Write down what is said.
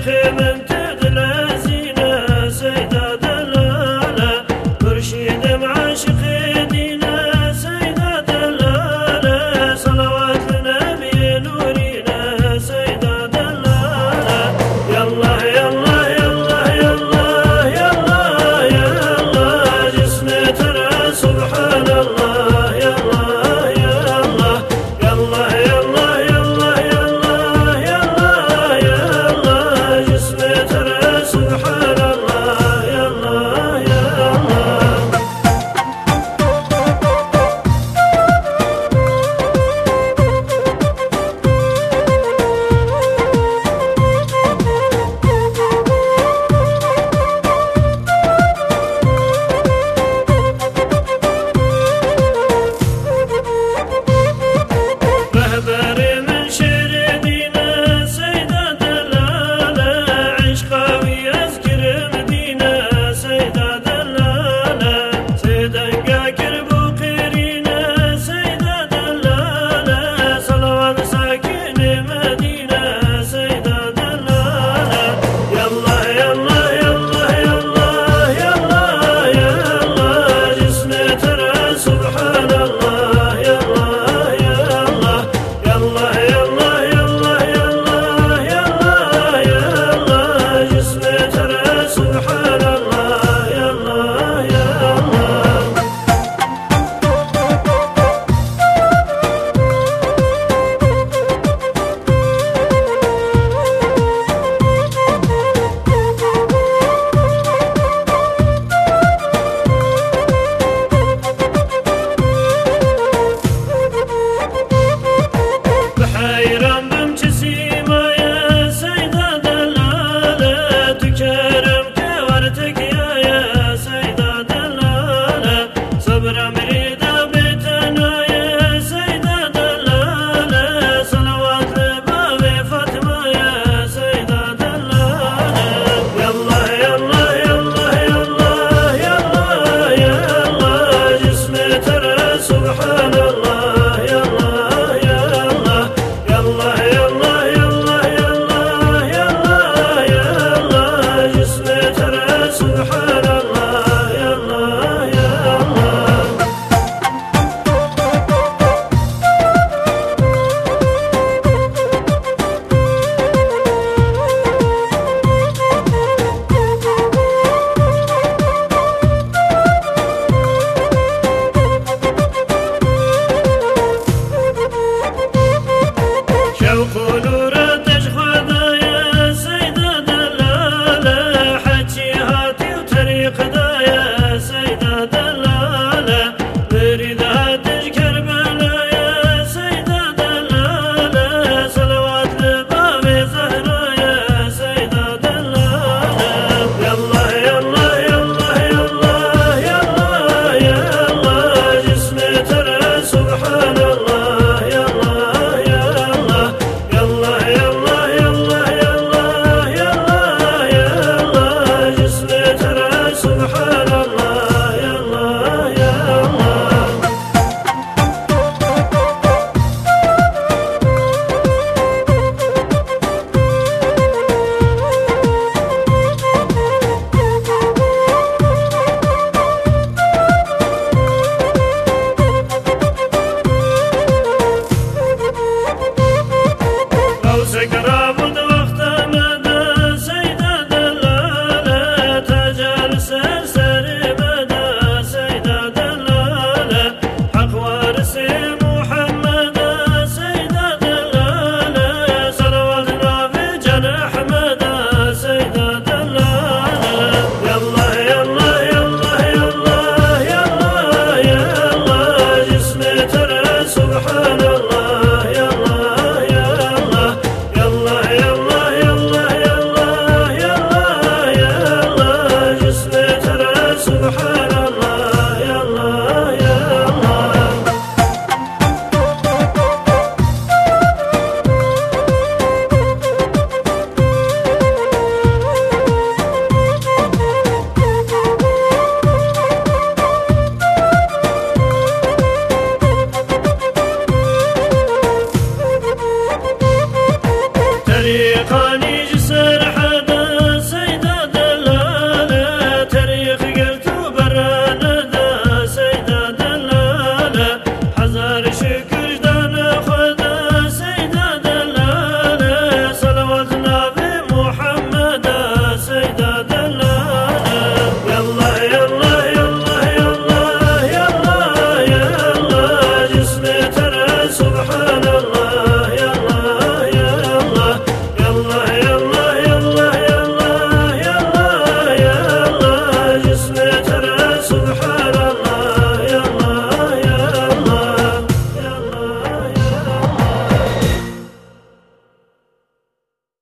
呵呵。i Seyda'da 列车